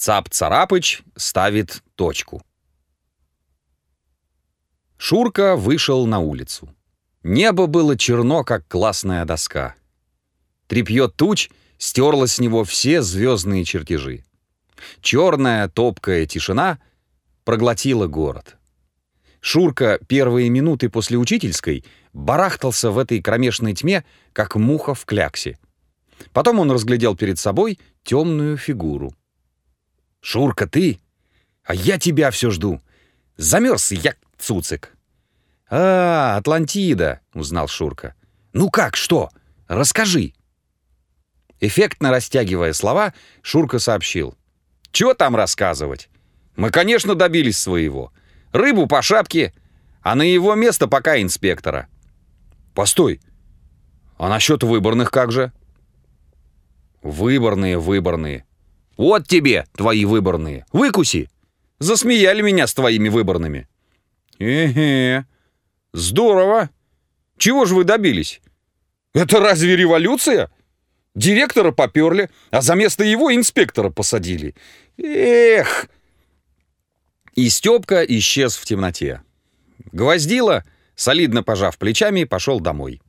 Цап-царапыч ставит точку. Шурка вышел на улицу. Небо было черно, как классная доска. Трепье туч стерло с него все звездные чертежи. Черная топкая тишина проглотила город. Шурка первые минуты после учительской барахтался в этой кромешной тьме, как муха в кляксе. Потом он разглядел перед собой темную фигуру. «Шурка, ты? А я тебя все жду. Замерз я, цуцик». «А, Атлантида», — узнал Шурка. «Ну как, что? Расскажи». Эффектно растягивая слова, Шурка сообщил. «Чего там рассказывать? Мы, конечно, добились своего. Рыбу по шапке, а на его место пока инспектора». «Постой, а насчет выборных как же?» «Выборные, выборные. Вот тебе твои выборные. Выкуси. Засмеяли меня с твоими выборными. Эге. Здорово. Чего же вы добились? Это разве революция? Директора поперли, а за место его инспектора посадили. Эх! И Степка исчез в темноте. Гвоздила, солидно пожав плечами, пошел домой.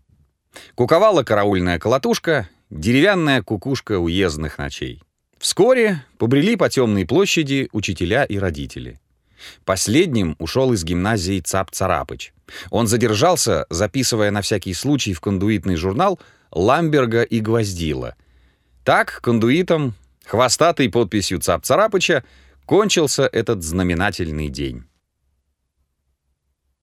Куковала караульная колотушка, деревянная кукушка уездных ночей. Вскоре побрели по темной площади учителя и родители. Последним ушел из гимназии Цап Царапыч. Он задержался, записывая на всякий случай в кондуитный журнал Ламберга и Гвоздила. Так, кондуитом, хвостатой подписью Цап Царапыча, кончился этот знаменательный день.